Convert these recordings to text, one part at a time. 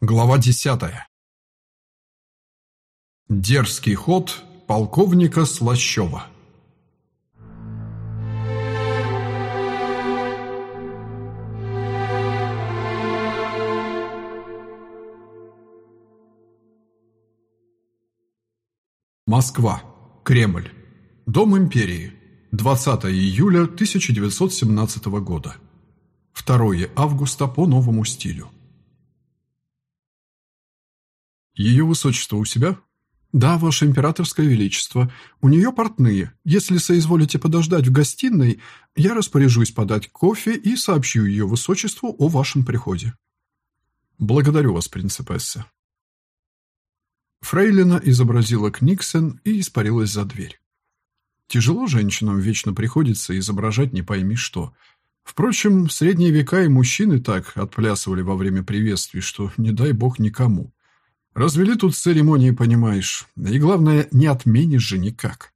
Глава десятая. Дерзкий ход полковника Слащева. Москва. Кремль. Дом империи. 20 июля 1917 года. 2 августа по новому стилю. Ее высочество у себя? Да, ваше императорское величество. У нее портные. Если соизволите подождать в гостиной, я распоряжусь подать кофе и сообщу ее высочеству о вашем приходе. Благодарю вас, принцесса. Фрейлина изобразила Книксен и испарилась за дверь. Тяжело женщинам вечно приходится изображать не пойми что. Впрочем, в средние века и мужчины так отплясывали во время приветствий, что не дай бог никому. Развели тут церемонии, понимаешь. И главное, не отменишь же никак.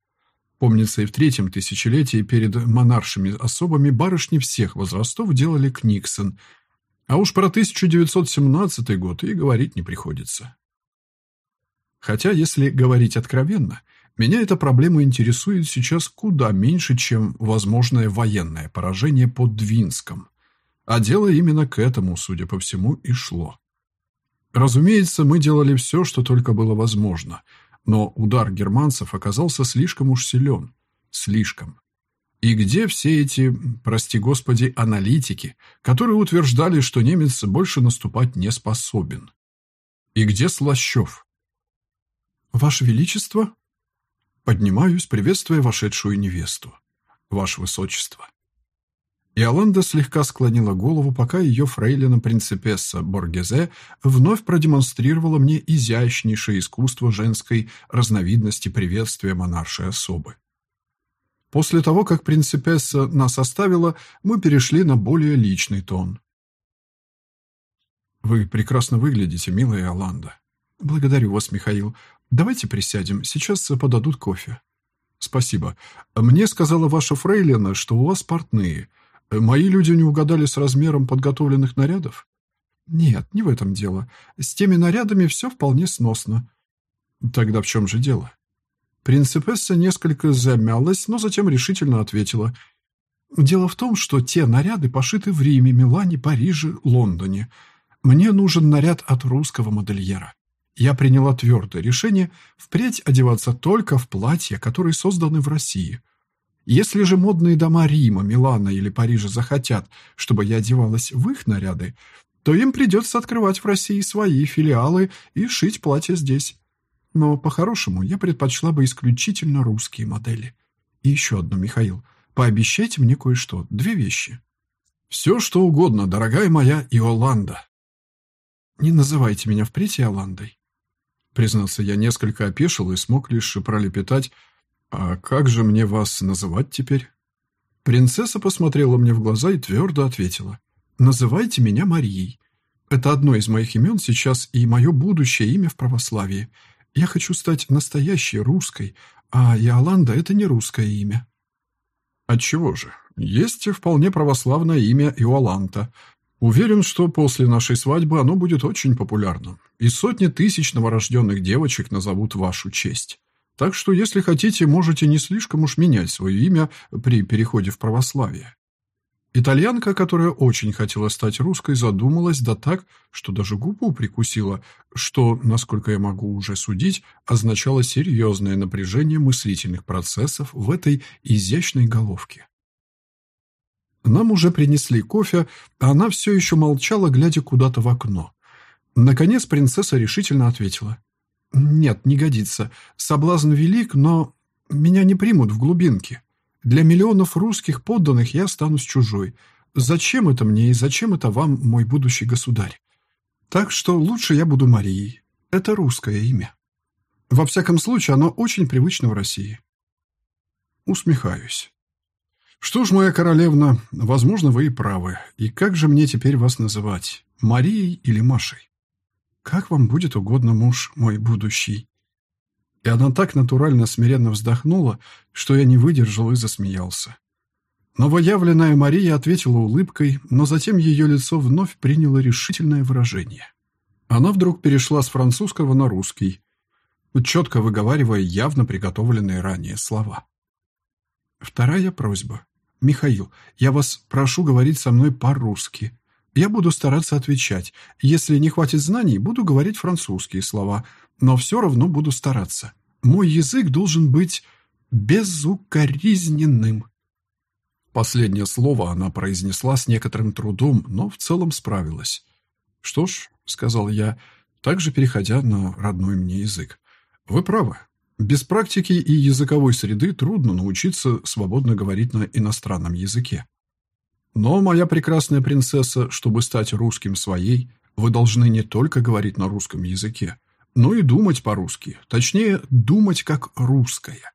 Помнится, и в третьем тысячелетии перед монаршими особами барышни всех возрастов делали книксон. А уж про 1917 год и говорить не приходится. Хотя, если говорить откровенно, меня эта проблема интересует сейчас куда меньше, чем возможное военное поражение под Двинском. А дело именно к этому, судя по всему, и шло. Разумеется, мы делали все, что только было возможно, но удар германцев оказался слишком уж силен. Слишком. И где все эти, прости господи, аналитики, которые утверждали, что немец больше наступать не способен? И где Слащев? «Ваше Величество?» Поднимаюсь, приветствуя вошедшую невесту. «Ваше Высочество». Иоланда слегка склонила голову, пока ее фрейлина принципесса Боргезе вновь продемонстрировала мне изящнейшее искусство женской разновидности приветствия монаршей особы. После того, как принципесса нас оставила, мы перешли на более личный тон. «Вы прекрасно выглядите, милая Иоланда». «Благодарю вас, Михаил. Давайте присядем, сейчас подадут кофе». «Спасибо. Мне сказала ваша фрейлина, что у вас портные». Мои люди не угадали с размером подготовленных нарядов? Нет, не в этом дело. С теми нарядами все вполне сносно. Тогда в чем же дело? Принцепесса несколько замялась, но затем решительно ответила. Дело в том, что те наряды пошиты в Риме, Милане, Париже, Лондоне. Мне нужен наряд от русского модельера. Я приняла твердое решение впредь одеваться только в платья, которые созданы в России – если же модные дома Рима, Милана или Парижа захотят, чтобы я одевалась в их наряды, то им придется открывать в России свои филиалы и шить платья здесь. Но, по-хорошему, я предпочла бы исключительно русские модели. И еще одно, Михаил. Пообещайте мне кое-что. Две вещи. Все, что угодно, дорогая моя Иоланда. Не называйте меня впредь Иоландой. Признался, я несколько опешил и смог лишь пролепетать «А как же мне вас называть теперь?» Принцесса посмотрела мне в глаза и твердо ответила. «Называйте меня Марией. Это одно из моих имен сейчас и мое будущее имя в православии. Я хочу стать настоящей русской, а Иоланда — это не русское имя». «Отчего же? Есть вполне православное имя Иоланта. Уверен, что после нашей свадьбы оно будет очень популярным, и сотни тысяч новорожденных девочек назовут вашу честь». Так что, если хотите, можете не слишком уж менять свое имя при переходе в православие. Итальянка, которая очень хотела стать русской, задумалась да так, что даже губу прикусила, что, насколько я могу уже судить, означало серьезное напряжение мыслительных процессов в этой изящной головке. Нам уже принесли кофе, а она все еще молчала, глядя куда-то в окно. Наконец принцесса решительно ответила. «Нет, не годится. Соблазн велик, но меня не примут в глубинке. Для миллионов русских подданных я останусь чужой. Зачем это мне и зачем это вам, мой будущий государь? Так что лучше я буду Марией. Это русское имя. Во всяком случае, оно очень привычно в России». Усмехаюсь. «Что ж, моя королевна, возможно, вы и правы. И как же мне теперь вас называть? Марией или Машей?» «Как вам будет угодно, муж мой будущий?» И она так натурально смиренно вздохнула, что я не выдержал и засмеялся. Новоявленная Мария ответила улыбкой, но затем ее лицо вновь приняло решительное выражение. Она вдруг перешла с французского на русский, четко выговаривая явно приготовленные ранее слова. Вторая просьба. Михаил, я вас прошу говорить со мной по-русски. Я буду стараться отвечать. Если не хватит знаний, буду говорить французские слова, но все равно буду стараться. Мой язык должен быть безукоризненным. Последнее слово она произнесла с некоторым трудом, но в целом справилась. «Что ж», — сказал я, также переходя на родной мне язык, — «вы правы. Без практики и языковой среды трудно научиться свободно говорить на иностранном языке. Но, моя прекрасная принцесса, чтобы стать русским своей, вы должны не только говорить на русском языке, но и думать по-русски, точнее, думать как русская.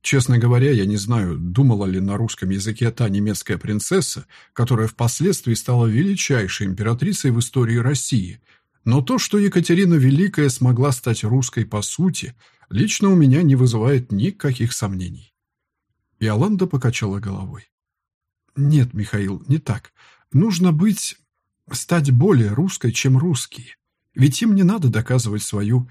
Честно говоря, я не знаю, думала ли на русском языке та немецкая принцесса, которая впоследствии стала величайшей императрицей в истории России. Но то, что Екатерина Великая смогла стать русской по сути, лично у меня не вызывает никаких сомнений. Иоланда покачала головой. Нет, Михаил, не так. Нужно быть... стать более русской, чем русские. Ведь им не надо доказывать свою...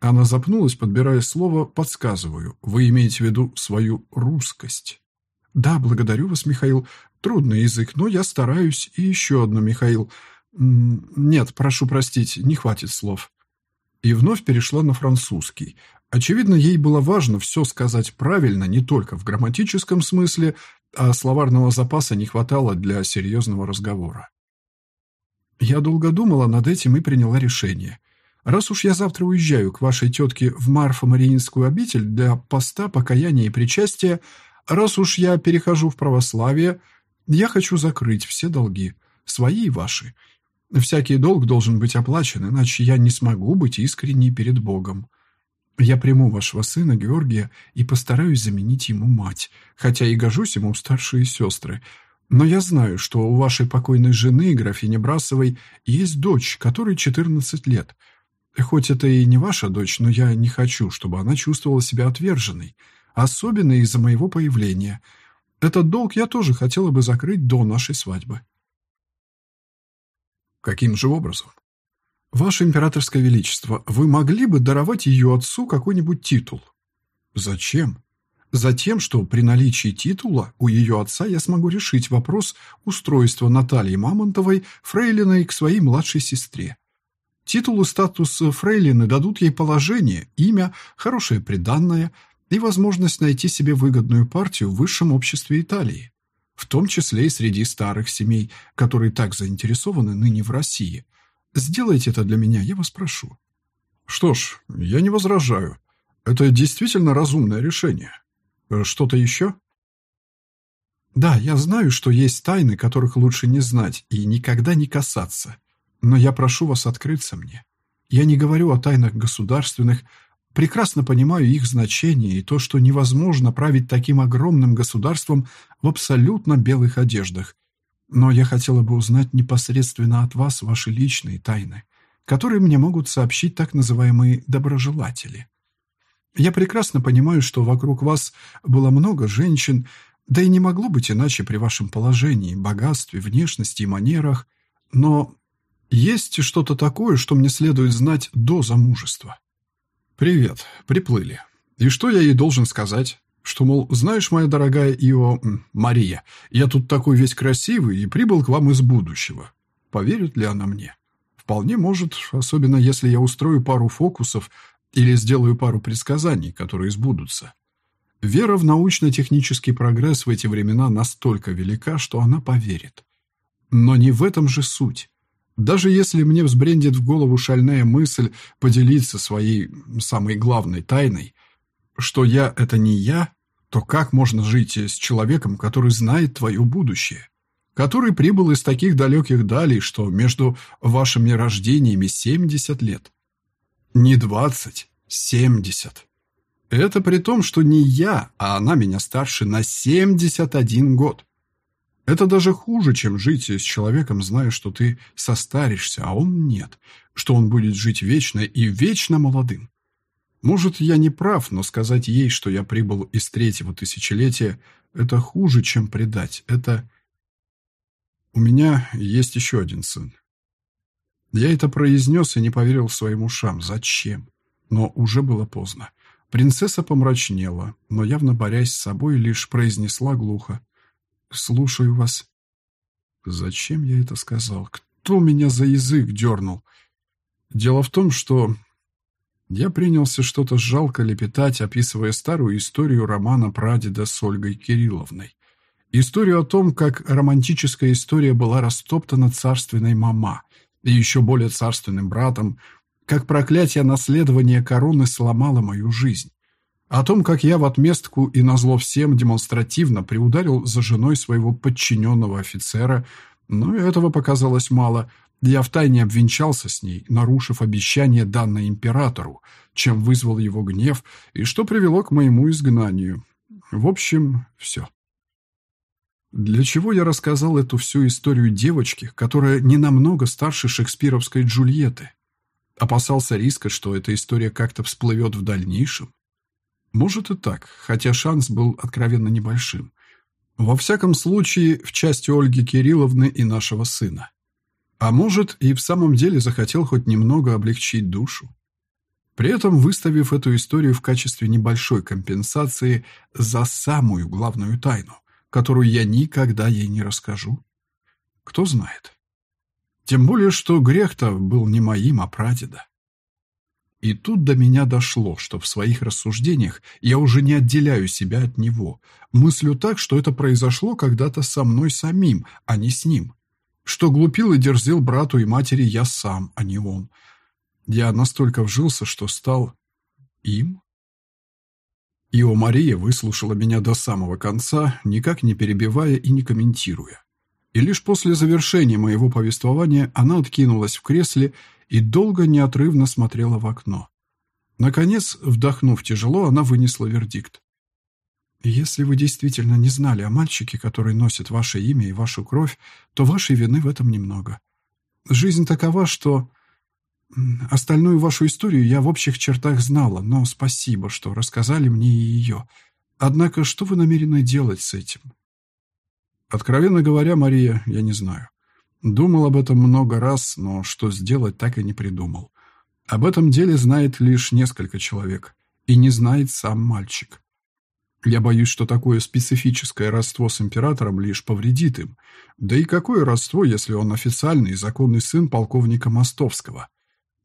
Она запнулась, подбирая слово «подсказываю». Вы имеете в виду свою русскость? Да, благодарю вас, Михаил. Трудный язык, но я стараюсь. И еще одно, Михаил. Нет, прошу простить, не хватит слов. И вновь перешла на французский. Очевидно, ей было важно все сказать правильно не только в грамматическом смысле, а словарного запаса не хватало для серьезного разговора. Я долго думала над этим и приняла решение. Раз уж я завтра уезжаю к вашей тетке в Марфо-Мариинскую обитель для поста, покаяния и причастия, раз уж я перехожу в православие, я хочу закрыть все долги, свои и ваши. Всякий долг должен быть оплачен, иначе я не смогу быть искренней перед Богом. Я приму вашего сына Георгия и постараюсь заменить ему мать, хотя и гожусь ему старшие сестры. Но я знаю, что у вашей покойной жены, графини Брасовой, есть дочь, которой 14 лет. Хоть это и не ваша дочь, но я не хочу, чтобы она чувствовала себя отверженной, особенно из-за моего появления. Этот долг я тоже хотела бы закрыть до нашей свадьбы. Каким же образом? «Ваше императорское величество, вы могли бы даровать ее отцу какой-нибудь титул?» «Зачем?» «Затем, что при наличии титула у ее отца я смогу решить вопрос устройства Натальи Мамонтовой фрейлиной к своей младшей сестре. Титул и статус фрейлины дадут ей положение, имя, хорошее приданное и возможность найти себе выгодную партию в высшем обществе Италии, в том числе и среди старых семей, которые так заинтересованы ныне в России – Сделайте это для меня, я вас прошу». «Что ж, я не возражаю. Это действительно разумное решение. Что-то еще?» «Да, я знаю, что есть тайны, которых лучше не знать и никогда не касаться. Но я прошу вас открыться мне. Я не говорю о тайнах государственных, прекрасно понимаю их значение и то, что невозможно править таким огромным государством в абсолютно белых одеждах, но я хотела бы узнать непосредственно от вас ваши личные тайны, которые мне могут сообщить так называемые доброжелатели. Я прекрасно понимаю, что вокруг вас было много женщин, да и не могло быть иначе при вашем положении, богатстве, внешности и манерах, но есть что-то такое, что мне следует знать до замужества. Привет, приплыли. И что я ей должен сказать? Что, мол, знаешь, моя дорогая Ио... Мария, я тут такой весь красивый и прибыл к вам из будущего. Поверит ли она мне? Вполне может, особенно если я устрою пару фокусов или сделаю пару предсказаний, которые сбудутся. Вера в научно-технический прогресс в эти времена настолько велика, что она поверит. Но не в этом же суть. Даже если мне взбрендит в голову шальная мысль поделиться своей самой главной тайной, что я — это не я, то как можно жить с человеком, который знает твое будущее? Который прибыл из таких далеких далей, что между вашими рождениями 70 лет? Не 20, 70. Это при том, что не я, а она меня старше на 71 год. Это даже хуже, чем жить с человеком, зная, что ты состаришься, а он нет, что он будет жить вечно и вечно молодым. Может, я не прав, но сказать ей, что я прибыл из третьего тысячелетия, это хуже, чем предать. Это... У меня есть еще один сын. Я это произнес и не поверил своим ушам. Зачем? Но уже было поздно. Принцесса помрачнела, но явно борясь с собой, лишь произнесла глухо. «Слушаю вас». Зачем я это сказал? Кто меня за язык дернул? Дело в том, что я принялся что-то жалко лепетать, описывая старую историю романа прадеда с Ольгой Кирилловной. Историю о том, как романтическая история была растоптана царственной мама и еще более царственным братом, как проклятие наследования короны сломало мою жизнь. О том, как я в отместку и назло всем демонстративно приударил за женой своего подчиненного офицера, но этого показалось мало – я втайне обвенчался с ней, нарушив обещание, данное императору, чем вызвал его гнев и что привело к моему изгнанию. В общем, все. Для чего я рассказал эту всю историю девочке, которая не намного старше шекспировской Джульетты? Опасался риска, что эта история как-то всплывет в дальнейшем? Может и так, хотя шанс был откровенно небольшим. Во всяком случае, в части Ольги Кирилловны и нашего сына. А может, и в самом деле захотел хоть немного облегчить душу. При этом выставив эту историю в качестве небольшой компенсации за самую главную тайну, которую я никогда ей не расскажу. Кто знает. Тем более, что грех-то был не моим, а прадеда. И тут до меня дошло, что в своих рассуждениях я уже не отделяю себя от него, мыслю так, что это произошло когда-то со мной самим, а не с ним что глупил и дерзил брату и матери я сам, а не он. Я настолько вжился, что стал им. Ио Мария выслушала меня до самого конца, никак не перебивая и не комментируя. И лишь после завершения моего повествования она откинулась в кресле и долго неотрывно смотрела в окно. Наконец, вдохнув тяжело, она вынесла вердикт. Если вы действительно не знали о мальчике, который носит ваше имя и вашу кровь, то вашей вины в этом немного. Жизнь такова, что... Остальную вашу историю я в общих чертах знала, но спасибо, что рассказали мне и ее. Однако, что вы намерены делать с этим? Откровенно говоря, Мария, я не знаю. Думал об этом много раз, но что сделать, так и не придумал. Об этом деле знает лишь несколько человек, и не знает сам мальчик. Я боюсь, что такое специфическое родство с императором лишь повредит им. Да и какое родство, если он официальный и законный сын полковника Мостовского?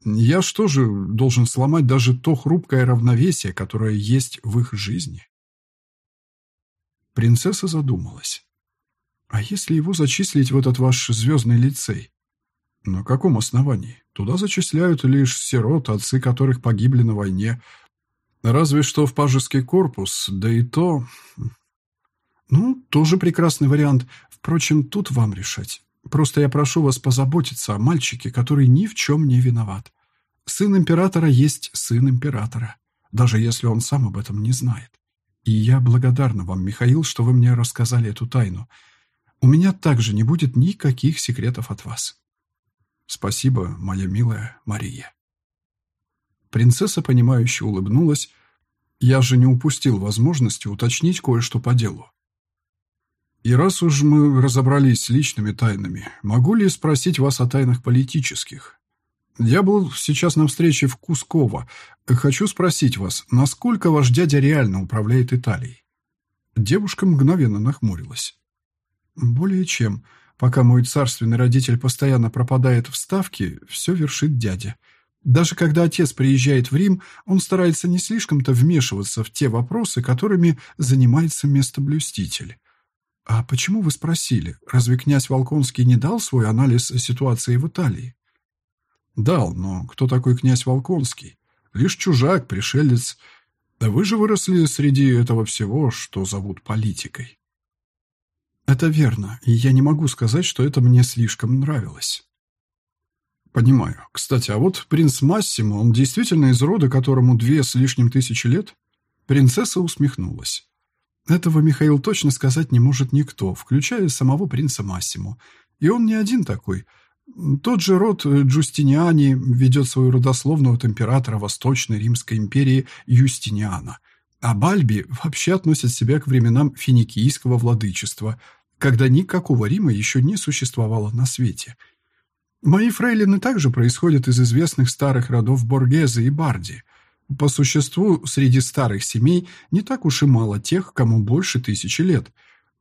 Я что же, должен сломать даже то хрупкое равновесие, которое есть в их жизни? Принцесса задумалась. А если его зачислить в этот ваш звездный лицей? На каком основании? Туда зачисляют лишь сирот, отцы которых погибли на войне, Разве что в пажеский корпус, да и то... Ну, тоже прекрасный вариант. Впрочем, тут вам решать. Просто я прошу вас позаботиться о мальчике, который ни в чем не виноват. Сын императора есть сын императора, даже если он сам об этом не знает. И я благодарна вам, Михаил, что вы мне рассказали эту тайну. У меня также не будет никаких секретов от вас. Спасибо, моя милая Мария. Принцесса, понимающе улыбнулась. Я же не упустил возможности уточнить кое-что по делу. И раз уж мы разобрались с личными тайнами, могу ли спросить вас о тайнах политических? Я был сейчас на встрече в Кусково. Хочу спросить вас, насколько ваш дядя реально управляет Италией? Девушка мгновенно нахмурилась. Более чем. Пока мой царственный родитель постоянно пропадает в Ставке, все вершит дядя. Даже когда отец приезжает в Рим, он старается не слишком-то вмешиваться в те вопросы, которыми занимается местоблюститель. А почему вы спросили? Разве князь Волконский не дал свой анализ ситуации в Италии? Дал, но кто такой князь Волконский? Лишь чужак, пришелец. Да вы же выросли среди этого всего, что зовут политикой. Это верно, и я не могу сказать, что это мне слишком нравилось. Понимаю. Кстати, а вот принц Массимо, он действительно из рода, которому две с лишним тысячи лет? Принцесса усмехнулась. Этого Михаил точно сказать не может никто, включая самого принца Массимо. И он не один такой. Тот же род Джустиниани ведет свою родословную от императора Восточной Римской империи Юстиниана. А Бальби вообще относят себя к временам финикийского владычества, когда никакого Рима еще не существовало на свете – Мои фрейлины также происходят из известных старых родов Боргезе и Барди. По существу, среди старых семей не так уж и мало тех, кому больше тысячи лет.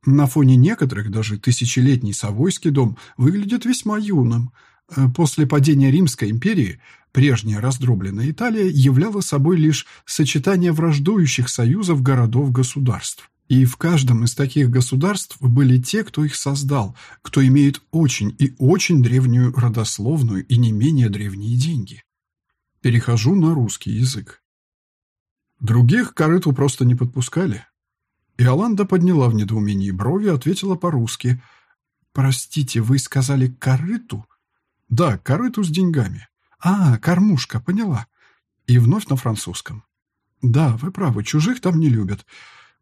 На фоне некоторых даже тысячелетний Савойский дом выглядит весьма юным. Э, после падения Римской империи прежняя раздробленная Италия являла собой лишь сочетание враждующих союзов городов-государств. И в каждом из таких государств были те, кто их создал, кто имеет очень и очень древнюю родословную и не менее древние деньги. Перехожу на русский язык. Других корыту просто не подпускали. Иоланда подняла в недоумении брови и ответила по-русски. «Простите, вы сказали корыту?» «Да, корыту с деньгами». «А, кормушка, поняла». И вновь на французском. «Да, вы правы, чужих там не любят.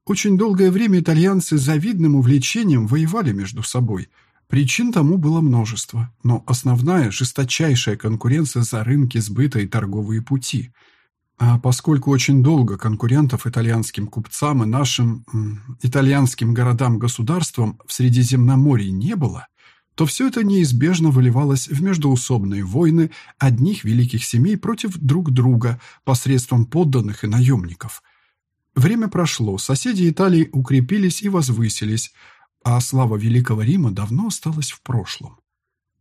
Очень долгое время итальянцы завидным увлечением воевали между собой. Причин тому было множество, но основная – жесточайшая конкуренция за рынки сбыта и торговые пути. А поскольку очень долго конкурентов итальянским купцам и нашим м, итальянским городам-государствам в Средиземноморье не было, то все это неизбежно выливалось в междоусобные войны одних великих семей против друг друга посредством подданных и наемников – Время прошло, соседи Италии укрепились и возвысились, а слава Великого Рима давно осталась в прошлом.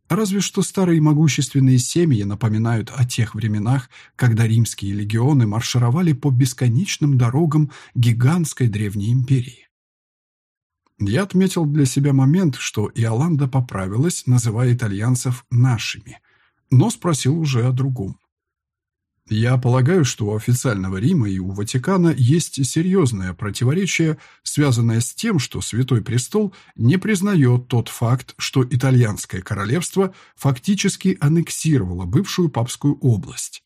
Разве что старые могущественные семьи напоминают о тех временах, когда римские легионы маршировали по бесконечным дорогам гигантской древней империи. Я отметил для себя момент, что Иоланда поправилась, называя итальянцев «нашими», но спросил уже о другом. Я полагаю, что у официального Рима и у Ватикана есть серьезное противоречие, связанное с тем, что Святой Престол не признает тот факт, что итальянское королевство фактически аннексировало бывшую папскую область.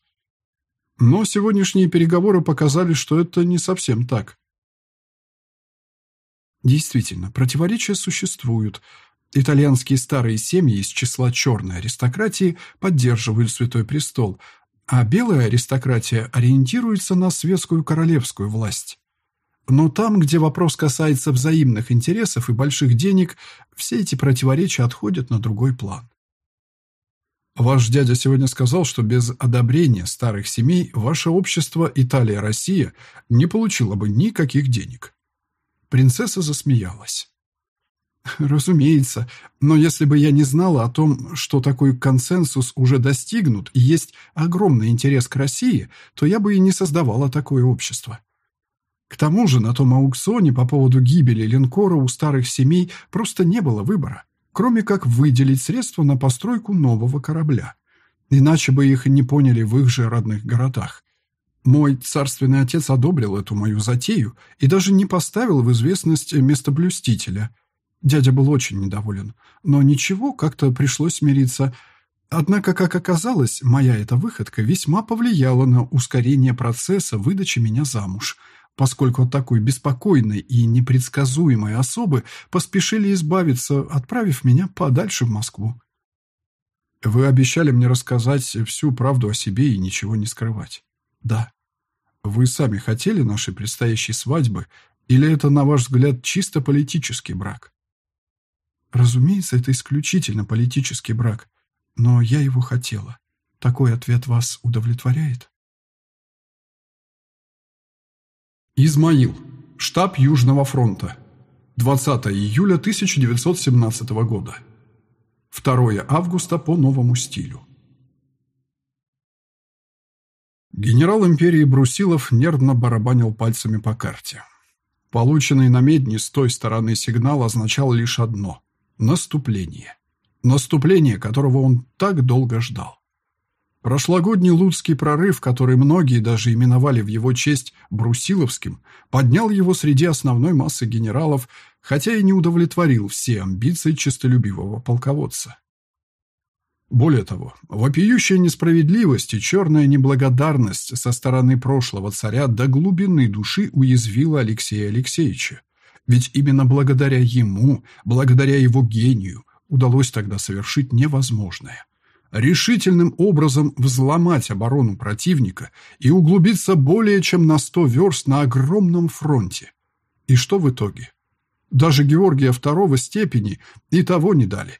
Но сегодняшние переговоры показали, что это не совсем так. Действительно, противоречия существуют. Итальянские старые семьи из числа черной аристократии поддерживают Святой Престол – а белая аристократия ориентируется на светскую королевскую власть. Но там, где вопрос касается взаимных интересов и больших денег, все эти противоречия отходят на другой план. Ваш дядя сегодня сказал, что без одобрения старых семей ваше общество Италия-Россия не получило бы никаких денег. Принцесса засмеялась. Разумеется, но если бы я не знала о том, что такой консенсус уже достигнут и есть огромный интерес к России, то я бы и не создавала такое общество. К тому же на том аукционе по поводу гибели линкора у старых семей просто не было выбора, кроме как выделить средства на постройку нового корабля. Иначе бы их не поняли в их же родных городах. Мой царственный отец одобрил эту мою затею и даже не поставил в известность местоблюстителя – Дядя был очень недоволен. Но ничего, как-то пришлось смириться. Однако, как оказалось, моя эта выходка весьма повлияла на ускорение процесса выдачи меня замуж, поскольку от такой беспокойной и непредсказуемой особы поспешили избавиться, отправив меня подальше в Москву. Вы обещали мне рассказать всю правду о себе и ничего не скрывать. Да. Вы сами хотели нашей предстоящей свадьбы, или это, на ваш взгляд, чисто политический брак? Разумеется, это исключительно политический брак, но я его хотела. Такой ответ вас удовлетворяет? Измаил. Штаб Южного фронта. 20 июля 1917 года. 2 августа по новому стилю. Генерал империи Брусилов нервно барабанил пальцами по карте. Полученный на медне с той стороны сигнал означал лишь одно Наступление. Наступление, которого он так долго ждал. Прошлогодний Луцкий прорыв, который многие даже именовали в его честь Брусиловским, поднял его среди основной массы генералов, хотя и не удовлетворил все амбиции честолюбивого полководца. Более того, вопиющая несправедливость и черная неблагодарность со стороны прошлого царя до глубины души уязвила Алексея Алексеевича. Ведь именно благодаря ему, благодаря его гению, удалось тогда совершить невозможное. Решительным образом взломать оборону противника и углубиться более чем на сто верст на огромном фронте. И что в итоге? Даже Георгия II степени и того не дали.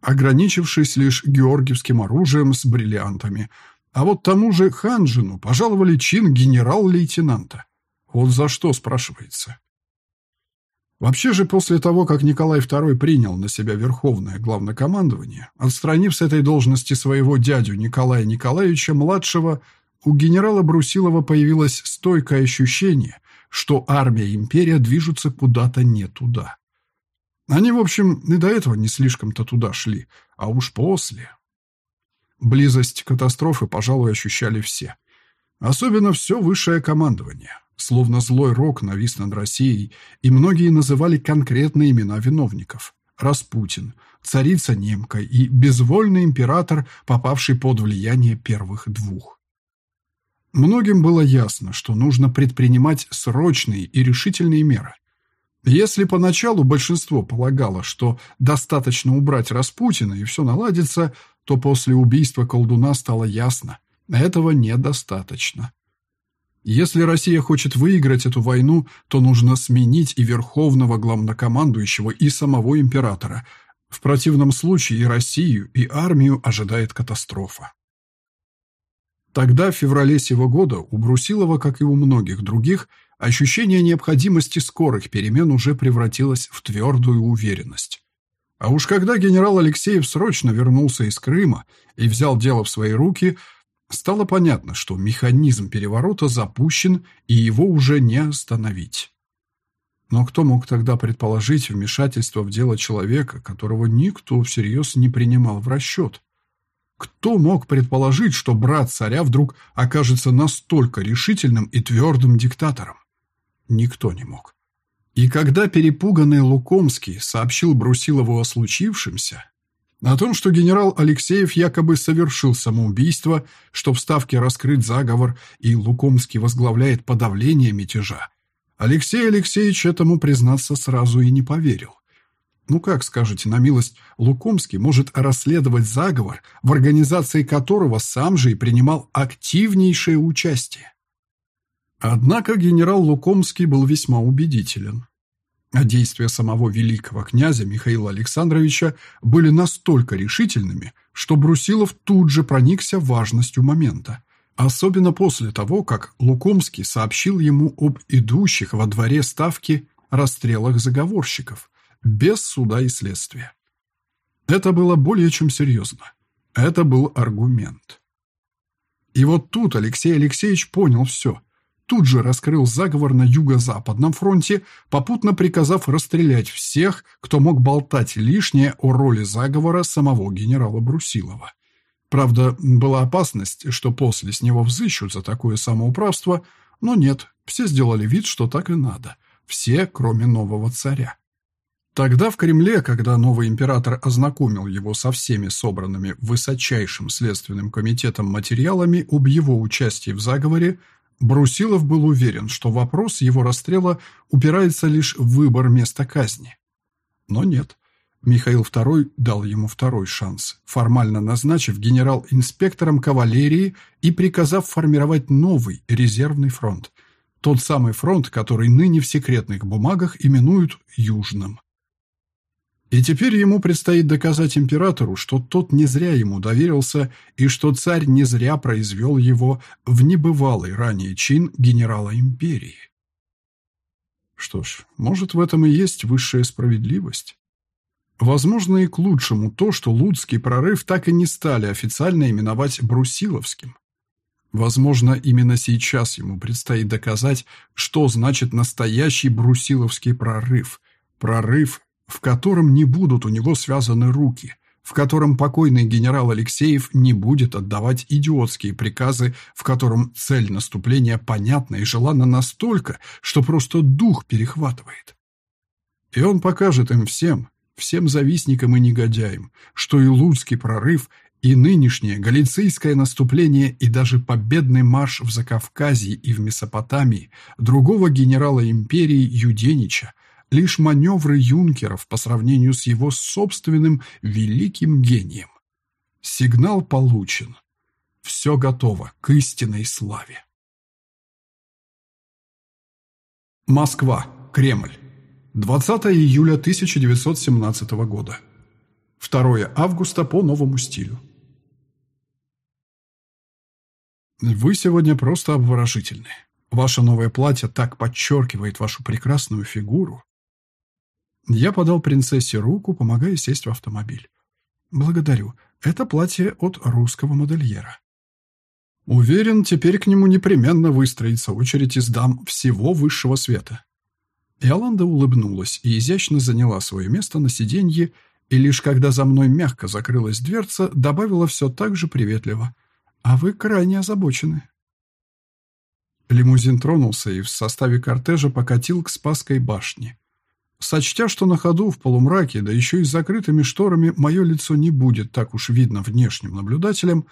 ограничившись лишь георгиевским оружием с бриллиантами. А вот тому же Ханжину пожаловали чин генерал-лейтенанта. Вот за что, спрашивается. Вообще же после того, как Николай II принял на себя верховное главнокомандование, отстранив с этой должности своего дядю Николая Николаевича младшего, у генерала Брусилова появилось стойкое ощущение, что армия и империя движутся куда-то не туда. Они, в общем, и до этого не слишком-то туда шли, а уж после. Близость катастрофы, пожалуй, ощущали все. Особенно все высшее командование. Словно злой рок навис над Россией, и многие называли конкретные имена виновников. Распутин, царица Немка и безвольный император, попавший под влияние первых двух. Многим было ясно, что нужно предпринимать срочные и решительные меры. Если поначалу большинство полагало, что достаточно убрать Распутина и все наладится, то после убийства колдуна стало ясно – этого недостаточно. Если Россия хочет выиграть эту войну, то нужно сменить и верховного главнокомандующего, и самого императора. В противном случае и Россию, и армию ожидает катастрофа. Тогда, в феврале сего года, у Брусилова, как и у многих других, ощущение необходимости скорых перемен уже превратилось в твердую уверенность. А уж когда генерал Алексеев срочно вернулся из Крыма и взял дело в свои руки – Стало понятно, что механизм переворота запущен, и его уже не остановить. Но кто мог тогда предположить вмешательство в дело человека, которого никто всерьез не принимал в расчет? Кто мог предположить, что брат царя вдруг окажется настолько решительным и твердым диктатором? Никто не мог. И когда перепуганный Лукомский сообщил Брусилову о случившемся, о том, что генерал Алексеев якобы совершил самоубийство, что в Ставке раскрыт заговор и Лукомский возглавляет подавление мятежа, Алексей Алексеевич этому, признаться, сразу и не поверил. Ну как, скажете, на милость, Лукомский может расследовать заговор, в организации которого сам же и принимал активнейшее участие? Однако генерал Лукомский был весьма убедителен. А действия самого великого князя Михаила Александровича были настолько решительными, что Брусилов тут же проникся важностью момента. Особенно после того, как Лукомский сообщил ему об идущих во дворе ставки расстрелах заговорщиков, без суда и следствия. Это было более чем серьезно. Это был аргумент. И вот тут Алексей Алексеевич понял все – тут же раскрыл заговор на Юго-Западном фронте, попутно приказав расстрелять всех, кто мог болтать лишнее о роли заговора самого генерала Брусилова. Правда, была опасность, что после с него взыщут за такое самоуправство, но нет, все сделали вид, что так и надо. Все, кроме нового царя. Тогда в Кремле, когда новый император ознакомил его со всеми собранными высочайшим следственным комитетом материалами об его участии в заговоре, Брусилов был уверен, что вопрос его расстрела упирается лишь в выбор места казни. Но нет. Михаил II дал ему второй шанс, формально назначив генерал-инспектором кавалерии и приказав формировать новый резервный фронт. Тот самый фронт, который ныне в секретных бумагах именуют Южным. И теперь ему предстоит доказать императору, что тот не зря ему доверился и что царь не зря произвел его в небывалый ранее чин генерала империи. Что ж, может, в этом и есть высшая справедливость. Возможно, и к лучшему то, что Луцкий прорыв так и не стали официально именовать Брусиловским. Возможно, именно сейчас ему предстоит доказать, что значит настоящий Брусиловский прорыв. Прорыв, в котором не будут у него связаны руки, в котором покойный генерал Алексеев не будет отдавать идиотские приказы, в котором цель наступления понятна и желана настолько, что просто дух перехватывает. И он покажет им всем, всем завистникам и негодяям, что и Луцкий прорыв, и нынешнее галицийское наступление, и даже победный марш в Закавказье и в Месопотамии другого генерала империи Юденича лишь маневры юнкеров по сравнению с его собственным великим гением. Сигнал получен. Все готово к истинной славе. Москва. Кремль. 20 июля 1917 года. 2 августа по новому стилю. Вы сегодня просто обворожительны. Ваше новое платье так подчеркивает вашу прекрасную фигуру. Я подал принцессе руку, помогая сесть в автомобиль. Благодарю. Это платье от русского модельера. Уверен, теперь к нему непременно выстроится очередь из дам всего высшего света. Иоланда улыбнулась и изящно заняла свое место на сиденье, и лишь когда за мной мягко закрылась дверца, добавила все так же приветливо. «А вы крайне озабочены». Лимузин тронулся и в составе кортежа покатил к Спасской башне. Сочтя, что на ходу в полумраке, да еще и с закрытыми шторами, мое лицо не будет так уж видно внешним наблюдателям,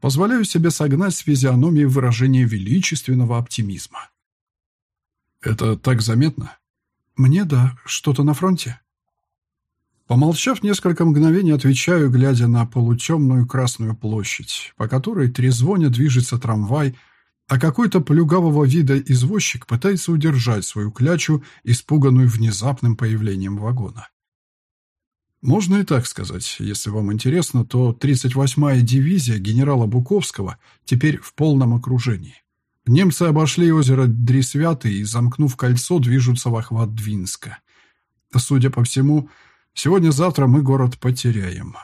позволяю себе согнать с физиономии выражение величественного оптимизма. «Это так заметно?» «Мне да. Что-то на фронте?» Помолчав несколько мгновений, отвечаю, глядя на полутемную Красную площадь, по которой трезвоня движется трамвай, а какой-то плюгавого вида извозчик пытается удержать свою клячу, испуганную внезапным появлением вагона. Можно и так сказать. Если вам интересно, то 38-я дивизия генерала Буковского теперь в полном окружении. Немцы обошли озеро Дрисвяты и, замкнув кольцо, движутся в охват Двинска. Судя по всему, сегодня-завтра мы город потеряем.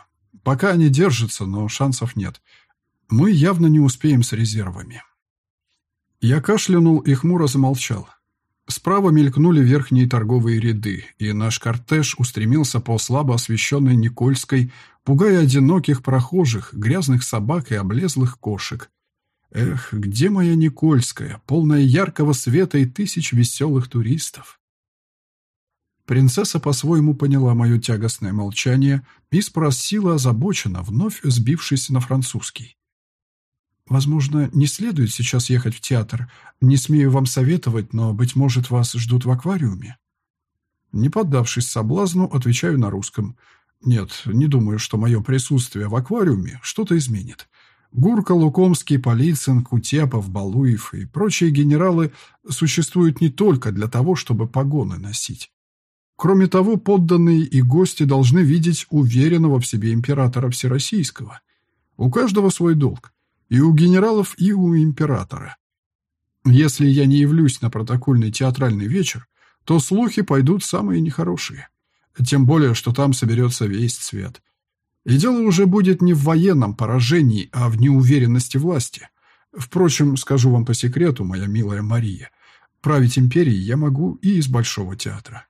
Пока они держатся, но шансов нет. Мы явно не успеем с резервами. Я кашлянул и хмуро замолчал. Справа мелькнули верхние торговые ряды, и наш кортеж устремился по слабо освещенной Никольской, пугая одиноких прохожих, грязных собак и облезлых кошек. Эх, где моя Никольская, полная яркого света и тысяч веселых туристов? Принцесса по-своему поняла мое тягостное молчание и спросила озабоченно, вновь сбившись на французский. «Возможно, не следует сейчас ехать в театр. Не смею вам советовать, но, быть может, вас ждут в аквариуме?» Не поддавшись соблазну, отвечаю на русском. «Нет, не думаю, что мое присутствие в аквариуме что-то изменит. Гурка, Лукомский, Полицын, Кутепов, Балуев и прочие генералы существуют не только для того, чтобы погоны носить. Кроме того, подданные и гости должны видеть уверенного в себе императора Всероссийского. У каждого свой долг. И у генералов, и у императора. Если я не явлюсь на протокольный театральный вечер, то слухи пойдут самые нехорошие. Тем более, что там соберется весь цвет. И дело уже будет не в военном поражении, а в неуверенности власти. Впрочем, скажу вам по секрету, моя милая Мария, править империей я могу и из Большого театра.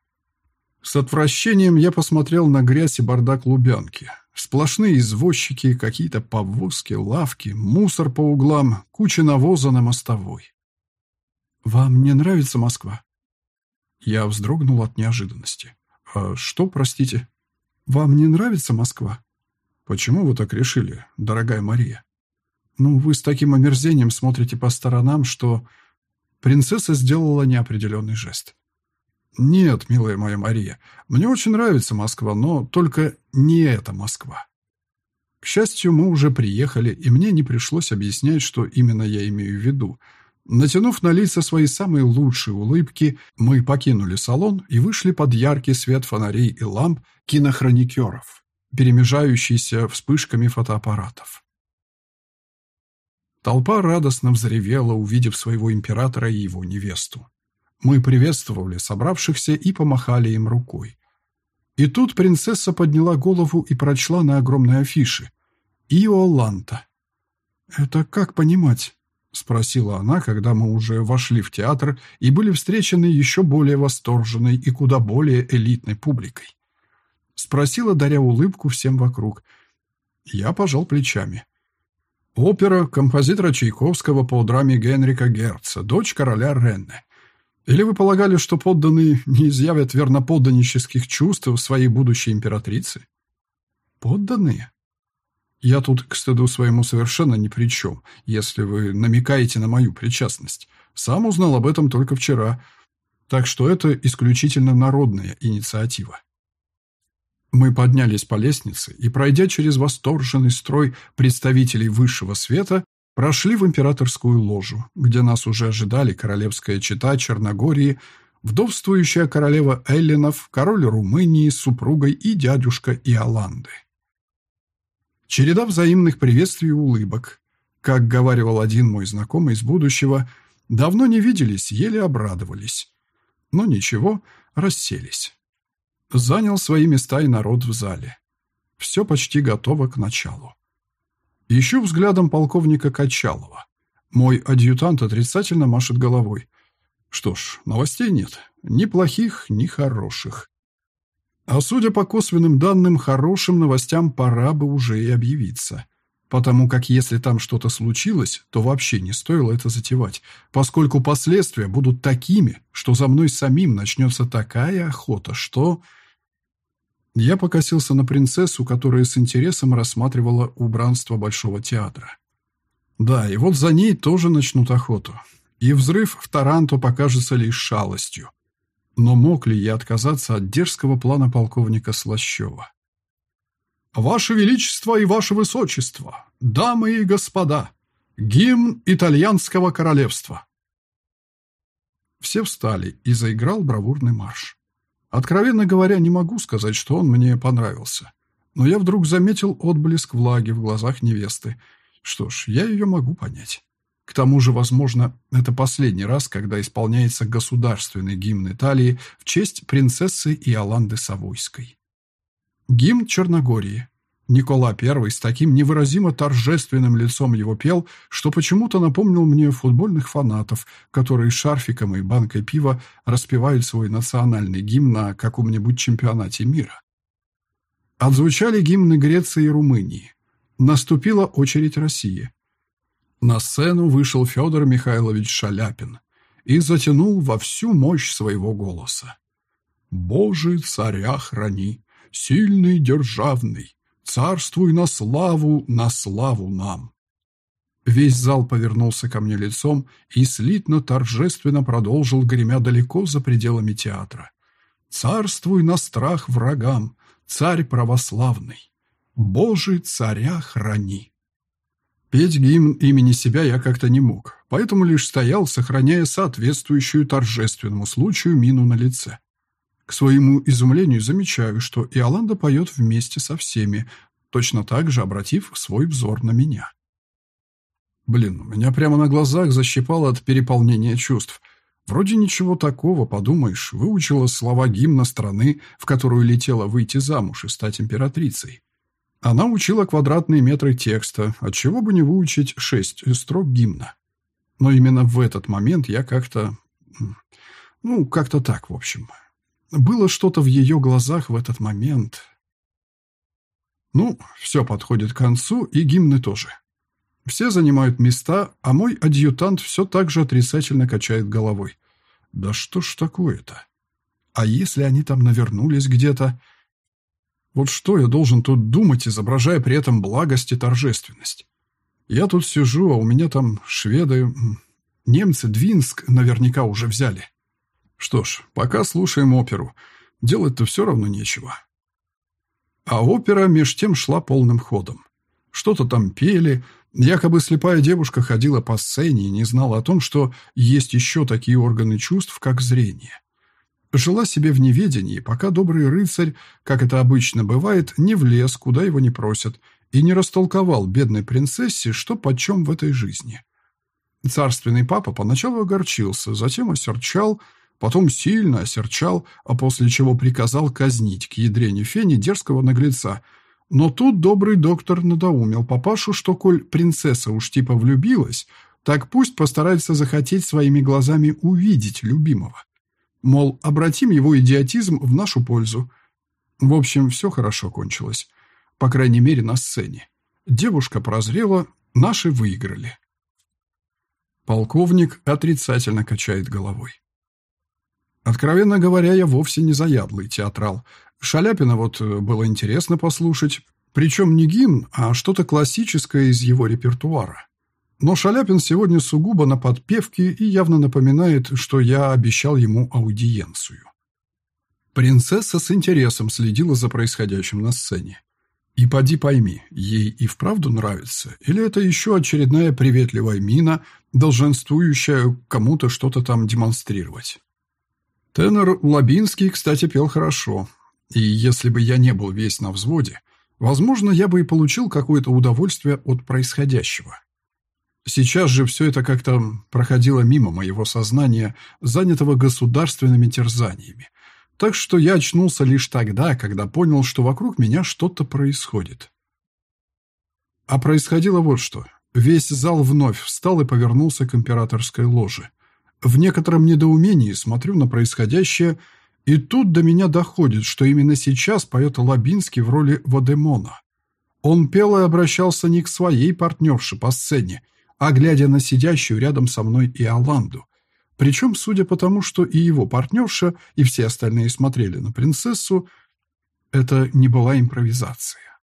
С отвращением я посмотрел на грязь и бардак Лубянки. Сплошные извозчики, какие-то повозки, лавки, мусор по углам, куча навоза на мостовой. «Вам не нравится Москва?» Я вздрогнул от неожиданности. «А что, простите?» «Вам не нравится Москва?» «Почему вы так решили, дорогая Мария?» «Ну, вы с таким омерзением смотрите по сторонам, что...» Принцесса сделала неопределенный жест. «Нет, милая моя Мария, мне очень нравится Москва, но только не эта Москва». К счастью, мы уже приехали, и мне не пришлось объяснять, что именно я имею в виду. Натянув на лица свои самые лучшие улыбки, мы покинули салон и вышли под яркий свет фонарей и ламп кинохроникеров перемежающийся вспышками фотоаппаратов. Толпа радостно взревела, увидев своего императора и его невесту. Мы приветствовали собравшихся и помахали им рукой. И тут принцесса подняла голову и прочла на огромной афише «Иоланта». «Это как понимать?» — спросила она, когда мы уже вошли в театр и были встречены еще более восторженной и куда более элитной публикой. Спросила, даря улыбку всем вокруг. Я пожал плечами. Опера композитора Чайковского по драме Генрика Герца, дочь короля Ренне. Или вы полагали, что подданные не изъявят верноподданнических чувств своей будущей императрицы? Подданные? Я тут, к стыду своему, совершенно ни при чем, если вы намекаете на мою причастность. Сам узнал об этом только вчера. Так что это исключительно народная инициатива. Мы поднялись по лестнице и, пройдя через восторженный строй представителей высшего света, прошли в императорскую ложу, где нас уже ожидали королевская чета Черногории, вдовствующая королева Эллинов, король Румынии с супругой и дядюшка Иоланды. Череда взаимных приветствий и улыбок. Как говаривал один мой знакомый из будущего, давно не виделись, еле обрадовались. Но ничего, расселись. Занял свои места и народ в зале. Все почти готово к началу. Ищу взглядом полковника Качалова. Мой адъютант отрицательно машет головой. Что ж, новостей нет. Ни плохих, ни хороших. А судя по косвенным данным, хорошим новостям пора бы уже и объявиться. Потому как если там что-то случилось, то вообще не стоило это затевать, поскольку последствия будут такими, что за мной самим начнется такая охота, что... Я покосился на принцессу, которая с интересом рассматривала убранство Большого театра. Да, и вот за ней тоже начнут охоту. И взрыв в Таранто покажется лишь шалостью. Но мог ли я отказаться от дерзкого плана полковника Слащева? «Ваше Величество и Ваше Высочество, дамы и господа, гимн итальянского королевства!» Все встали, и заиграл бравурный марш. Откровенно говоря, не могу сказать, что он мне понравился. Но я вдруг заметил отблеск влаги в глазах невесты. Что ж, я ее могу понять. К тому же, возможно, это последний раз, когда исполняется государственный гимн Италии в честь принцессы Иоланды Савойской. Гимн Черногории. Никола I с таким невыразимо торжественным лицом его пел, что почему-то напомнил мне футбольных фанатов, которые шарфиком и банкой пива распевают свой национальный гимн на каком-нибудь чемпионате мира. Отзвучали гимны Греции и Румынии. Наступила очередь России. На сцену вышел Федор Михайлович Шаляпин и затянул во всю мощь своего голоса. «Боже, царя храни, сильный державный, царствуй на славу, на славу нам!» Весь зал повернулся ко мне лицом и слитно торжественно продолжил, гремя далеко за пределами театра. «Царствуй на страх врагам, царь православный! Боже, царя храни!» Петь гимн имени себя я как-то не мог, поэтому лишь стоял, сохраняя соответствующую торжественному случаю мину на лице. К своему изумлению замечаю, что Иоланда поет вместе со всеми, точно так же обратив свой взор на меня. Блин, меня прямо на глазах защипало от переполнения чувств. Вроде ничего такого, подумаешь, выучила слова гимна страны, в которую летела выйти замуж и стать императрицей. Она учила квадратные метры текста, отчего бы не выучить шесть строк гимна. Но именно в этот момент я как-то... Ну, как-то так, в общем. Было что-то в ее глазах в этот момент. Ну, все подходит к концу, и гимны тоже. Все занимают места, а мой адъютант все так же отрицательно качает головой. Да что ж такое-то? А если они там навернулись где-то... Вот что я должен тут думать, изображая при этом благость и торжественность? Я тут сижу, а у меня там шведы... Немцы Двинск наверняка уже взяли. Что ж, пока слушаем оперу. Делать-то все равно нечего. А опера меж тем шла полным ходом. Что-то там пели. Якобы слепая девушка ходила по сцене и не знала о том, что есть еще такие органы чувств, как зрение жила себе в неведении, пока добрый рыцарь, как это обычно бывает, не влез, куда его не просят, и не растолковал бедной принцессе, что почем в этой жизни. Царственный папа поначалу огорчился, затем осерчал, потом сильно осерчал, а после чего приказал казнить к ядрене фени дерзкого наглеца. Но тут добрый доктор надоумил папашу, что коль принцесса уж типа влюбилась, так пусть постарается захотеть своими глазами увидеть любимого. Мол, обратим его идиотизм в нашу пользу. В общем, все хорошо кончилось. По крайней мере, на сцене. Девушка прозрела, наши выиграли. Полковник отрицательно качает головой. Откровенно говоря, я вовсе не заядлый театрал. Шаляпина вот э, было интересно послушать. Причем не гимн, а что-то классическое из его репертуара. Но Шаляпин сегодня сугубо на подпевке и явно напоминает, что я обещал ему аудиенцию. Принцесса с интересом следила за происходящим на сцене. И поди пойми, ей и вправду нравится, или это еще очередная приветливая мина, долженствующая кому-то что-то там демонстрировать. Тенор Лабинский, кстати, пел хорошо, и если бы я не был весь на взводе, возможно, я бы и получил какое-то удовольствие от происходящего. Сейчас же все это как-то проходило мимо моего сознания, занятого государственными терзаниями. Так что я очнулся лишь тогда, когда понял, что вокруг меня что-то происходит. А происходило вот что. Весь зал вновь встал и повернулся к императорской ложе. В некотором недоумении смотрю на происходящее, и тут до меня доходит, что именно сейчас поет Лабинский в роли Вадемона. Он пел и обращался не к своей партнерше по сцене, а глядя на сидящую рядом со мной Иоланду. Причем, судя по тому, что и его партнерша, и все остальные смотрели на принцессу, это не была импровизация.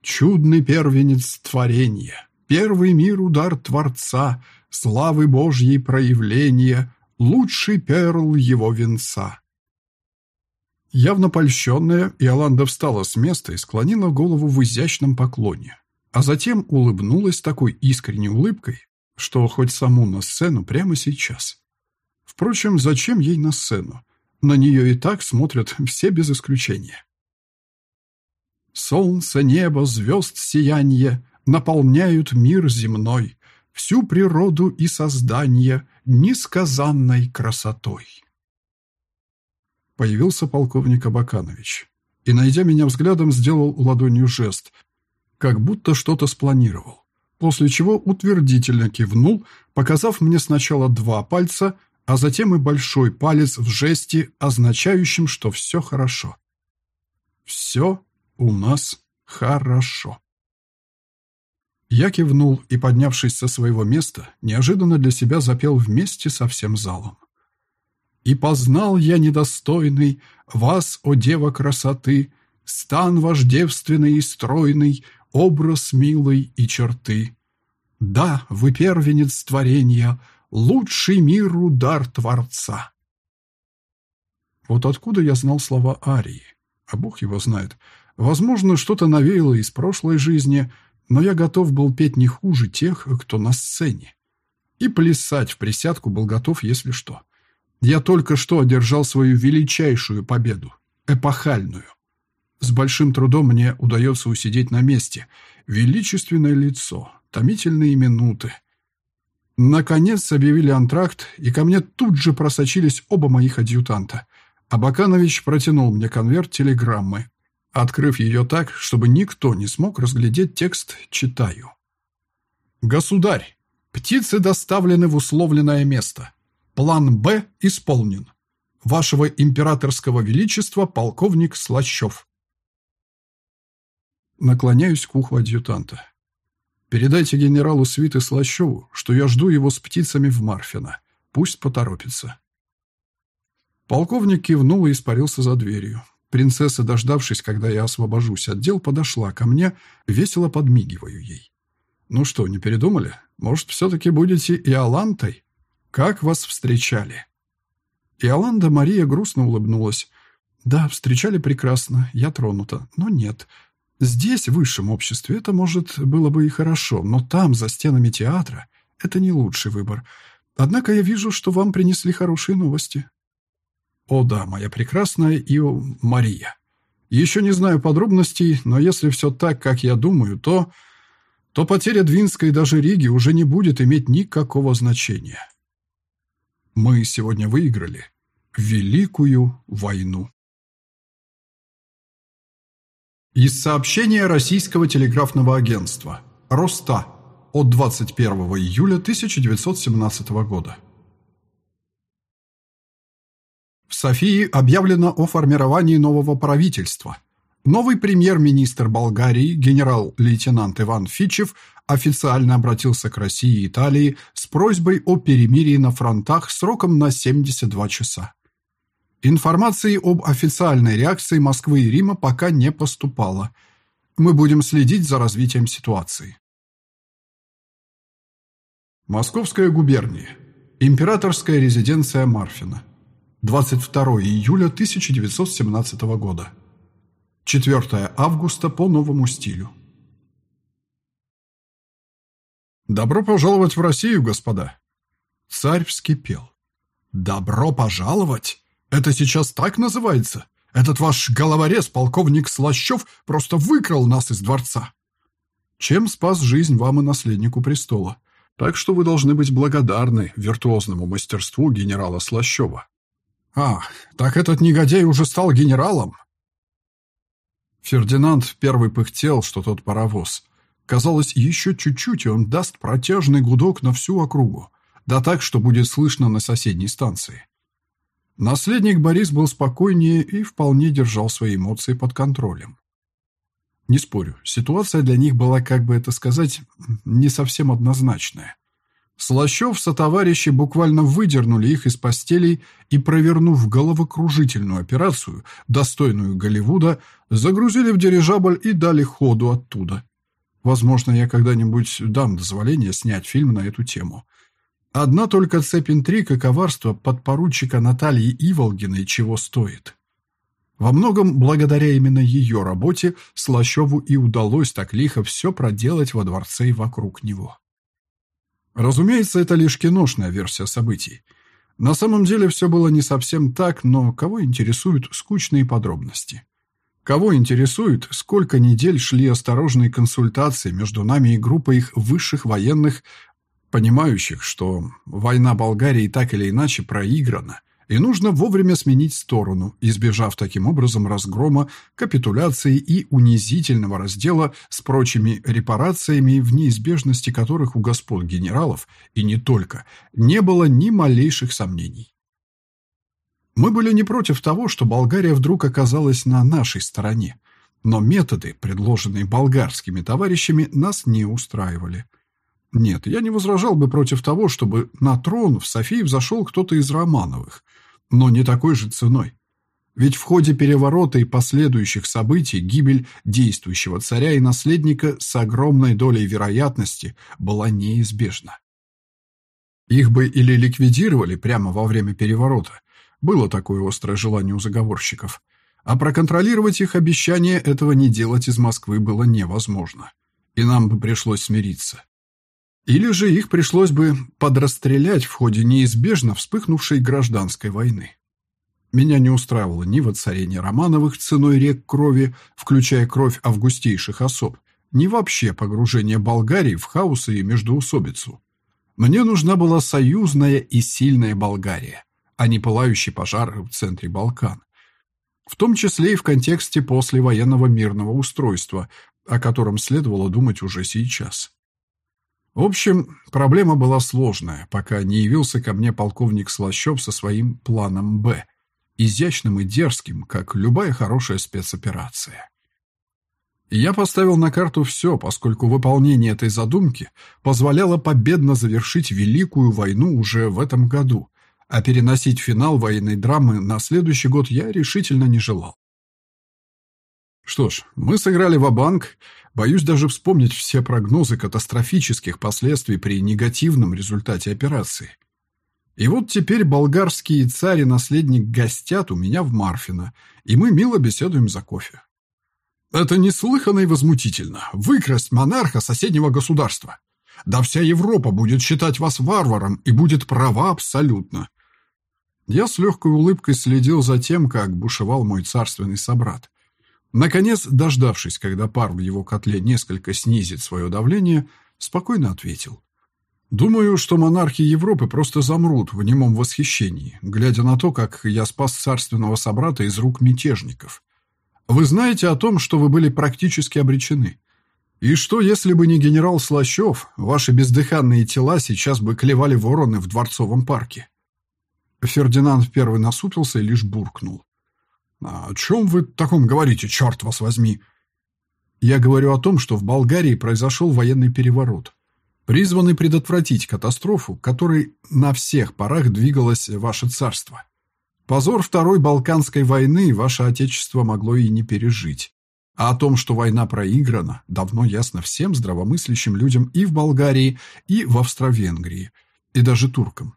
Чудный первенец творения, первый мир удар Творца, славы Божьей проявления, лучший перл его венца. Явно польщенная, Иоланда встала с места и склонила голову в изящном поклоне а затем улыбнулась такой искренней улыбкой, что хоть саму на сцену прямо сейчас. Впрочем, зачем ей на сцену? На нее и так смотрят все без исключения. Солнце, небо, звезд сияние наполняют мир земной, всю природу и создание несказанной красотой. Появился полковник Абаканович и, найдя меня взглядом, сделал ладонью жест, как будто что-то спланировал, после чего утвердительно кивнул, показав мне сначала два пальца, а затем и большой палец в жесте, означающем, что все хорошо. Все у нас хорошо. Я кивнул и, поднявшись со своего места, неожиданно для себя запел вместе со всем залом. «И познал я недостойный вас, о дева красоты, стан ваш девственный и стройный, образ милый и черты. Да, вы первенец творения, лучший миру дар Творца. Вот откуда я знал слова Арии, а Бог его знает. Возможно, что-то навеяло из прошлой жизни, но я готов был петь не хуже тех, кто на сцене. И плясать в присядку был готов, если что. Я только что одержал свою величайшую победу, эпохальную. С большим трудом мне удается усидеть на месте. Величественное лицо, томительные минуты. Наконец объявили антракт, и ко мне тут же просочились оба моих адъютанта. Абаканович протянул мне конверт телеграммы. Открыв ее так, чтобы никто не смог разглядеть текст, читаю. «Государь, птицы доставлены в условленное место. План «Б» исполнен. Вашего императорского величества полковник Слащев». Наклоняюсь к уху адъютанта. Передайте генералу свиты Слащеву, что я жду его с птицами в Марфино. Пусть поторопится. Полковник кивнул и испарился за дверью. Принцесса, дождавшись, когда я освобожусь от дел, подошла ко мне, весело подмигиваю ей. «Ну что, не передумали? Может, все-таки будете Иолантой? Как вас встречали?» Иоланда Мария грустно улыбнулась. «Да, встречали прекрасно, я тронута, но нет. Здесь, в высшем обществе, это, может, было бы и хорошо, но там, за стенами театра, это не лучший выбор. Однако я вижу, что вам принесли хорошие новости. О да, моя прекрасная Ио Мария. Еще не знаю подробностей, но если все так, как я думаю, то... то потеря Двинской и даже Риги уже не будет иметь никакого значения. Мы сегодня выиграли Великую войну. Из сообщения Российского телеграфного агентства «Роста» от 21 июля 1917 года. В Софии объявлено о формировании нового правительства. Новый премьер-министр Болгарии, генерал-лейтенант Иван Фичев, официально обратился к России и Италии с просьбой о перемирии на фронтах сроком на 72 часа. Информации об официальной реакции Москвы и Рима пока не поступало. Мы будем следить за развитием ситуации. Московская губерния. Императорская резиденция Марфина. 22 июля 1917 года. 4 августа по новому стилю. «Добро пожаловать в Россию, господа!» Царь вскипел. «Добро пожаловать!» Это сейчас так называется? Этот ваш головорез, полковник Слащев, просто выкрал нас из дворца. Чем спас жизнь вам и наследнику престола. Так что вы должны быть благодарны виртуозному мастерству генерала Слащева. А, так этот негодяй уже стал генералом? Фердинанд первый пыхтел, что тот паровоз. Казалось, еще чуть-чуть, и он даст протяжный гудок на всю округу. Да так, что будет слышно на соседней станции. Наследник Борис был спокойнее и вполне держал свои эмоции под контролем. Не спорю, ситуация для них была, как бы это сказать, не совсем однозначная. Слащев со товарищи буквально выдернули их из постелей и, провернув головокружительную операцию, достойную Голливуда, загрузили в дирижабль и дали ходу оттуда. Возможно, я когда-нибудь дам дозволение снять фильм на эту тему. Одна только цепь интриг и коварства подпоручика Натальи Иволгиной чего стоит. Во многом благодаря именно ее работе Слащеву и удалось так лихо все проделать во дворце и вокруг него. Разумеется, это лишь киношная версия событий. На самом деле все было не совсем так, но кого интересуют скучные подробности? Кого интересует, сколько недель шли осторожные консультации между нами и группой их высших военных понимающих, что война Болгарии так или иначе проиграна, и нужно вовремя сменить сторону, избежав таким образом разгрома, капитуляции и унизительного раздела с прочими репарациями, в неизбежности которых у господ генералов, и не только, не было ни малейших сомнений. Мы были не против того, что Болгария вдруг оказалась на нашей стороне, но методы, предложенные болгарскими товарищами, нас не устраивали – нет, я не возражал бы против того, чтобы на трон в Софии взошел кто-то из Романовых, но не такой же ценой. Ведь в ходе переворота и последующих событий гибель действующего царя и наследника с огромной долей вероятности была неизбежна. Их бы или ликвидировали прямо во время переворота, было такое острое желание у заговорщиков, а проконтролировать их обещание этого не делать из Москвы было невозможно, и нам бы пришлось смириться. Или же их пришлось бы подрастрелять в ходе неизбежно вспыхнувшей гражданской войны. Меня не устраивало ни воцарение Романовых ценой рек крови, включая кровь августейших особ, ни вообще погружение Болгарии в хаос и междоусобицу. Мне нужна была союзная и сильная Болгария, а не пылающий пожар в центре Балкан. В том числе и в контексте послевоенного мирного устройства, о котором следовало думать уже сейчас. В общем, проблема была сложная, пока не явился ко мне полковник Слащев со своим планом «Б», изящным и дерзким, как любая хорошая спецоперация. Я поставил на карту все, поскольку выполнение этой задумки позволяло победно завершить Великую войну уже в этом году, а переносить финал военной драмы на следующий год я решительно не желал. Что ж, мы сыграли в банк Боюсь даже вспомнить все прогнозы катастрофических последствий при негативном результате операции. И вот теперь болгарские царь и наследник гостят у меня в Марфино, и мы мило беседуем за кофе. Это неслыханно и возмутительно. Выкрасть монарха соседнего государства. Да вся Европа будет считать вас варваром и будет права абсолютно. Я с легкой улыбкой следил за тем, как бушевал мой царственный собрат. Наконец, дождавшись, когда пар в его котле несколько снизит свое давление, спокойно ответил. «Думаю, что монархи Европы просто замрут в немом восхищении, глядя на то, как я спас царственного собрата из рук мятежников. Вы знаете о том, что вы были практически обречены. И что, если бы не генерал Слащев, ваши бездыханные тела сейчас бы клевали вороны в Дворцовом парке?» Фердинанд первый насупился и лишь буркнул. «О чем вы таком говорите, черт вас возьми?» «Я говорю о том, что в Болгарии произошел военный переворот, призванный предотвратить катастрофу, которой на всех парах двигалось ваше царство. Позор Второй Балканской войны ваше отечество могло и не пережить. А о том, что война проиграна, давно ясно всем здравомыслящим людям и в Болгарии, и в Австро-Венгрии, и даже туркам.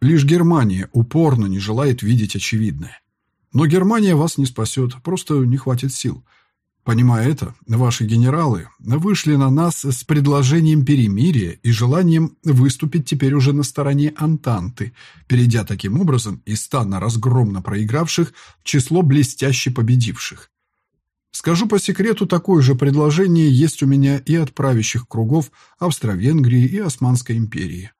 Лишь Германия упорно не желает видеть очевидное. Но Германия вас не спасет, просто не хватит сил. Понимая это, ваши генералы вышли на нас с предложением перемирия и желанием выступить теперь уже на стороне Антанты, перейдя таким образом из стана разгромно проигравших в число блестяще победивших. Скажу по секрету, такое же предложение есть у меня и от правящих кругов Австро-Венгрии и Османской империи.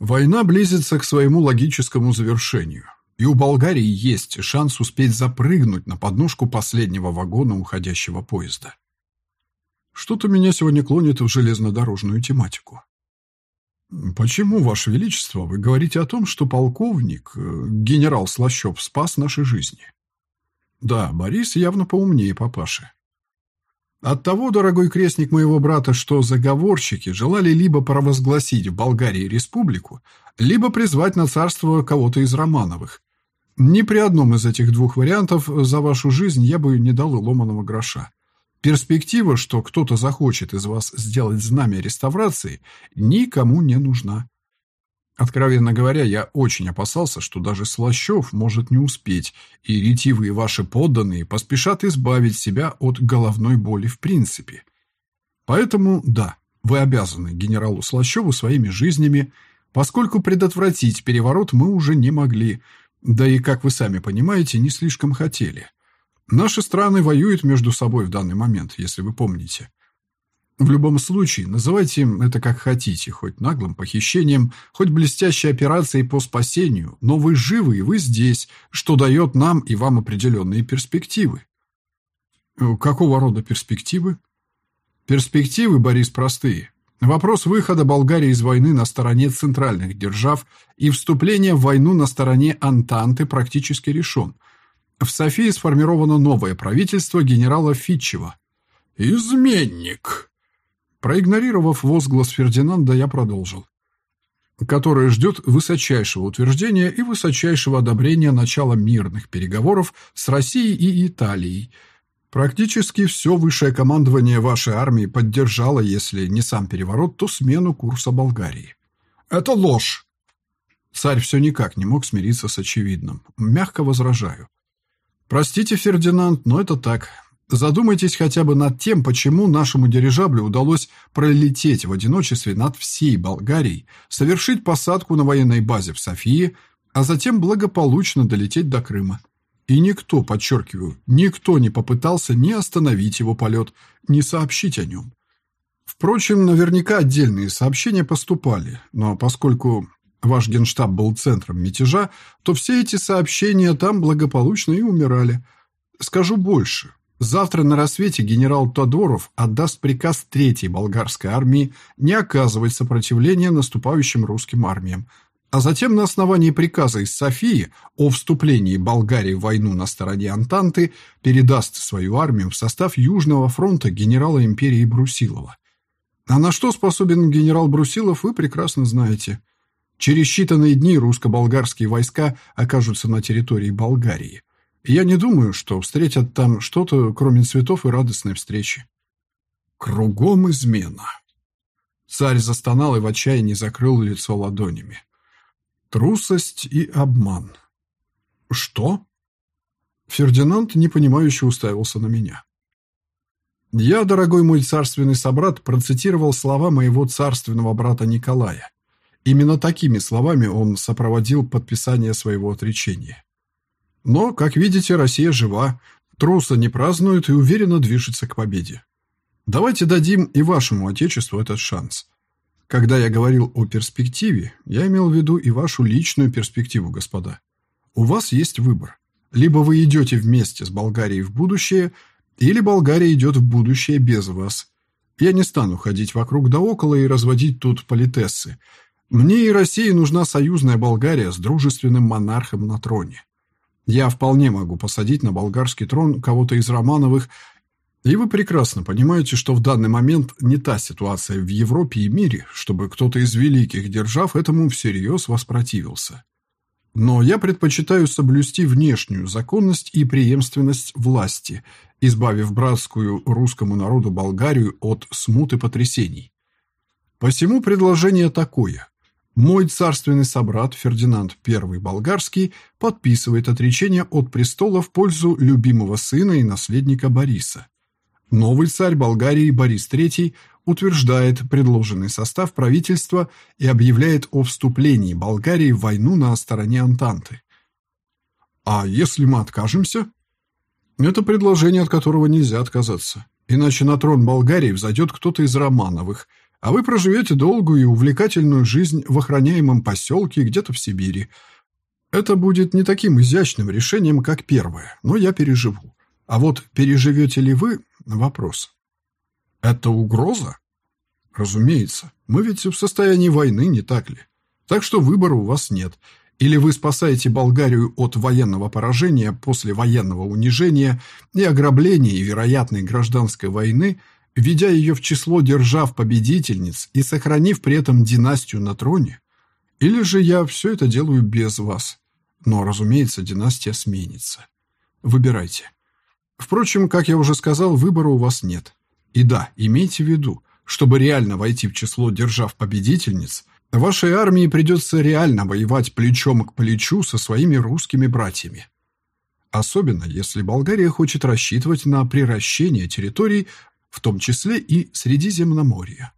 Война близится к своему логическому завершению и у Болгарии есть шанс успеть запрыгнуть на подножку последнего вагона уходящего поезда. Что-то меня сегодня клонит в железнодорожную тематику. Почему, Ваше Величество, вы говорите о том, что полковник, э, генерал Слащев, спас наши жизни? Да, Борис явно поумнее папаши. От того, дорогой крестник моего брата, что заговорщики желали либо провозгласить в Болгарии республику, либо призвать на царство кого-то из Романовых, ни при одном из этих двух вариантов за вашу жизнь я бы не дал и ломаного гроша. Перспектива, что кто-то захочет из вас сделать знамя реставрации, никому не нужна. Откровенно говоря, я очень опасался, что даже Слащев может не успеть, и ретивые ваши подданные поспешат избавить себя от головной боли в принципе. Поэтому, да, вы обязаны генералу Слащеву своими жизнями, поскольку предотвратить переворот мы уже не могли – да и, как вы сами понимаете, не слишком хотели. Наши страны воюют между собой в данный момент, если вы помните. В любом случае, называйте это как хотите, хоть наглым похищением, хоть блестящей операцией по спасению, но вы живы и вы здесь, что дает нам и вам определенные перспективы. Какого рода перспективы? Перспективы, Борис, простые. Вопрос выхода Болгарии из войны на стороне центральных держав и вступления в войну на стороне Антанты практически решен. В Софии сформировано новое правительство генерала Фитчева. «Изменник!» Проигнорировав возглас Фердинанда, я продолжил. Которое ждет высочайшего утверждения и высочайшего одобрения начала мирных переговоров с Россией и Италией – Практически все высшее командование вашей армии поддержало, если не сам переворот, то смену курса Болгарии. Это ложь. Царь все никак не мог смириться с очевидным. Мягко возражаю. Простите, Фердинанд, но это так. Задумайтесь хотя бы над тем, почему нашему дирижаблю удалось пролететь в одиночестве над всей Болгарией, совершить посадку на военной базе в Софии, а затем благополучно долететь до Крыма. И никто, подчеркиваю, никто не попытался ни остановить его полет, ни сообщить о нем. Впрочем, наверняка отдельные сообщения поступали, но поскольку ваш генштаб был центром мятежа, то все эти сообщения там благополучно и умирали. Скажу больше. Завтра на рассвете генерал Тодоров отдаст приказ Третьей болгарской армии не оказывать сопротивления наступающим русским армиям – а затем на основании приказа из Софии о вступлении Болгарии в войну на стороне Антанты передаст свою армию в состав Южного фронта генерала империи Брусилова. А на что способен генерал Брусилов, вы прекрасно знаете. Через считанные дни русско-болгарские войска окажутся на территории Болгарии. Я не думаю, что встретят там что-то, кроме цветов и радостной встречи. Кругом измена. Царь застонал и в отчаянии закрыл лицо ладонями. Трусость и обман. Что? Фердинанд непонимающе уставился на меня. Я, дорогой мой царственный собрат, процитировал слова моего царственного брата Николая. Именно такими словами он сопроводил подписание своего отречения. Но, как видите, Россия жива, труса не празднует и уверенно движется к победе. Давайте дадим и вашему отечеству этот шанс. Когда я говорил о перспективе, я имел в виду и вашу личную перспективу, господа. У вас есть выбор. Либо вы идете вместе с Болгарией в будущее, или Болгария идет в будущее без вас. Я не стану ходить вокруг да около и разводить тут политессы. Мне и России нужна союзная Болгария с дружественным монархом на троне. Я вполне могу посадить на болгарский трон кого-то из Романовых и вы прекрасно понимаете, что в данный момент не та ситуация в Европе и мире, чтобы кто-то из великих держав этому всерьез воспротивился. Но я предпочитаю соблюсти внешнюю законность и преемственность власти, избавив братскую русскому народу Болгарию от смут и потрясений. Посему предложение такое. Мой царственный собрат Фердинанд I Болгарский подписывает отречение от престола в пользу любимого сына и наследника Бориса – Новый царь Болгарии Борис III утверждает предложенный состав правительства и объявляет о вступлении Болгарии в войну на стороне Антанты. А если мы откажемся? Это предложение, от которого нельзя отказаться. Иначе на трон Болгарии взойдет кто-то из Романовых, а вы проживете долгую и увлекательную жизнь в охраняемом поселке где-то в Сибири. Это будет не таким изящным решением, как первое, но я переживу. А вот переживете ли вы – вопрос. Это угроза? Разумеется. Мы ведь в состоянии войны, не так ли? Так что выбора у вас нет – или вы спасаете Болгарию от военного поражения после военного унижения и ограбления и вероятной гражданской войны, введя ее в число держав-победительниц и сохранив при этом династию на троне? Или же я все это делаю без вас? Но, разумеется, династия сменится. Выбирайте. Впрочем, как я уже сказал, выбора у вас нет. И да, имейте в виду, чтобы реально войти в число держав-победительниц – Вашей армии придется реально воевать плечом к плечу со своими русскими братьями. Особенно, если Болгария хочет рассчитывать на приращение территорий, в том числе и Средиземноморья.